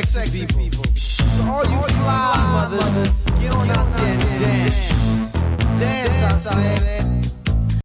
sexy people. To all you fly mothers.